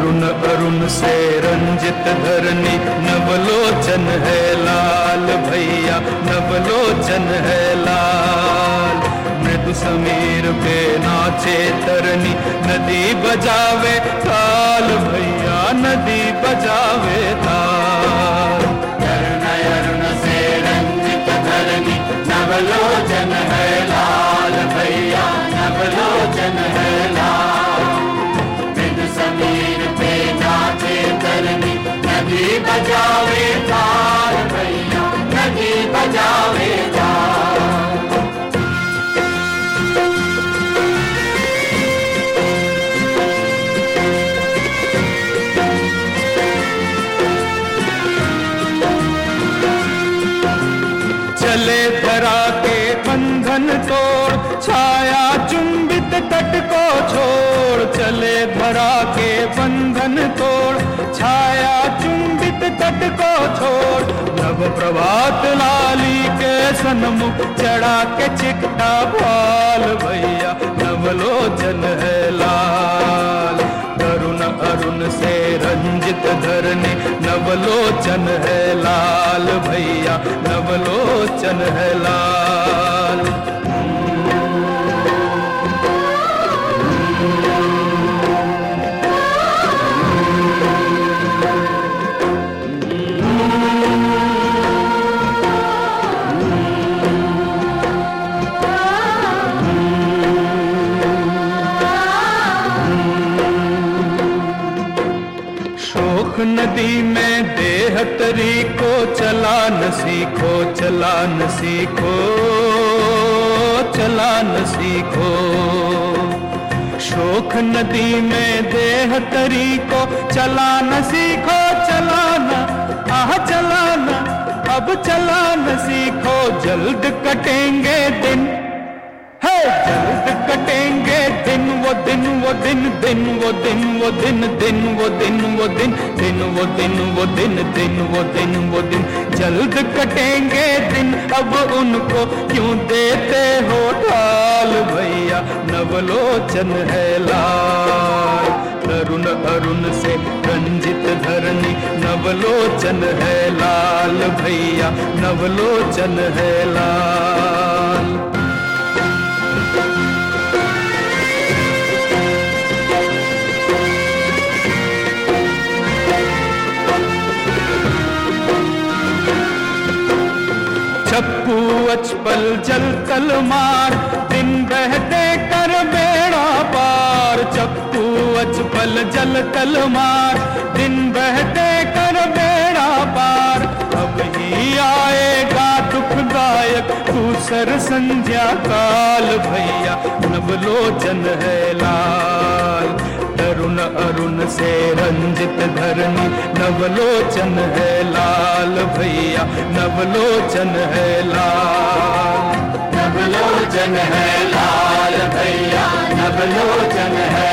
अरुण अरुण से रंजित धरनी, नवलोचन है लाल भैया, नवलोचन है लाल। मृदु समीर पे नाचे तरनी, नदी बजावे ताल भैया, नदी बजावे ताल। बजावे ताल भैया, नदी बजावे चले धरा के बंधन तोड़, छाया चुंबित तट को छोड़, चले धरा के बंधन चुंबित को छोड़ नव प्रभात लाली के सन्मुख चढ़ा के चिकटा भाल भैया, नवलोचन है लाल। करुण अरुण से रंजित धरने नवलोचन है लाल भैया, नवलोचन है लाल। नदी में देह तरी को चला न सीखो चला न सीखो चला न सीखो शोक नदी में देह तरी को चला न सीखो चला न, आह चला न, अब चला न सीखो जल्द कटेंगे दिन वो दिन दिन वो दिन वो दिन दिन वो दिन वो दिन दिन वो दिन वो दिन दिन वो दिन वो दिन। जल्द कटेंगे दिन, अब उनको क्यों देते हो ढाल भैया? नवलोचन है लाल। तरुण अरुण से रंजित धरनी नवलोचन है लाल भैया, नवलोचन है लाल। चप्पू अचपल जल तल मार, दिन बहते कर बेड़ा पार। चप्पू अचपल जल तल मार, दिन बहते कर बेड़ा पार। अब ही आएगा दुखदायक दूसर संध्या काल, भैया नवलोचन है लाल। तरुण अरुण से रंजित धरनी नवलोचन है लाल भैया, नवलोचन है लाल। नवलोचन है लाल भैया, नवलोचन है